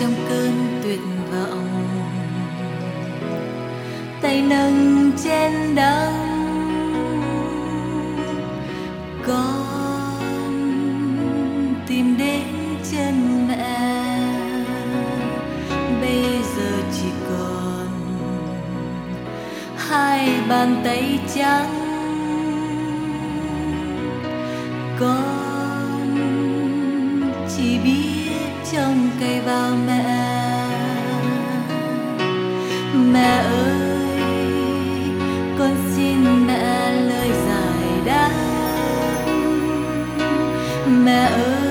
trong cơn tuyệt vọng. Tay nâng trên đắng con tìm đến chân mẹ. Bây giờ chỉ còn hai bàn tay trắng. Con mẹ ơi con xin mẹ lời giải đáp. Mẹ ơi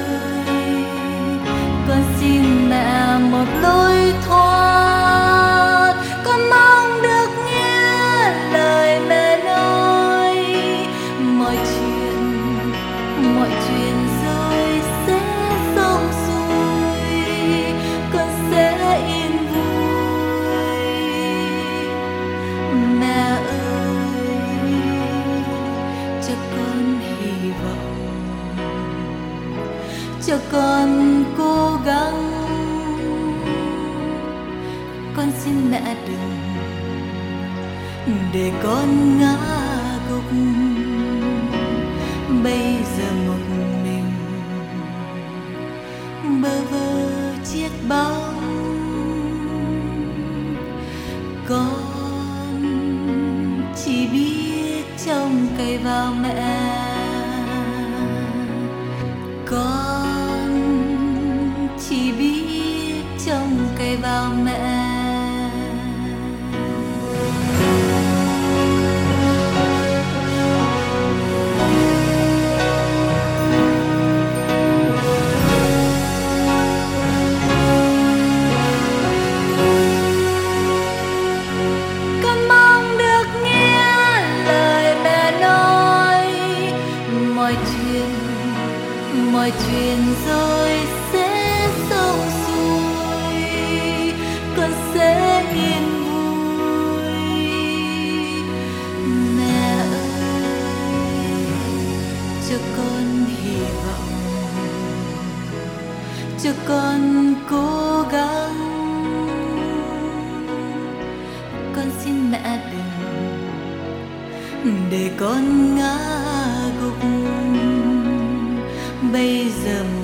cho con cố gắng. Con xin mẹ đừng để con ngã gục. Bây giờ một mình bơ vơ chiếc bóng. Con chỉ biết trông cậy vào mẹ. Vào mẹ. Mong được nghe lời mẹ nói, mọi chuyện mọi chuyện rồi sẽ xong cho con hy vọng. Cho con cố gắng. Con xin mẹ đừng để con ngã gục. Bây giờ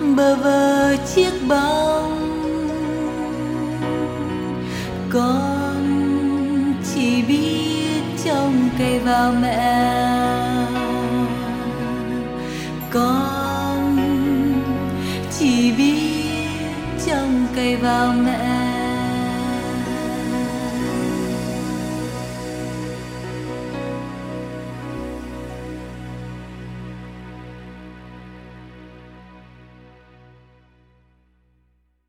bơ vơ chiếc bóng. Con chỉ biết trông cây vào mẹ. Con chỉ biết trông cây vào mẹ.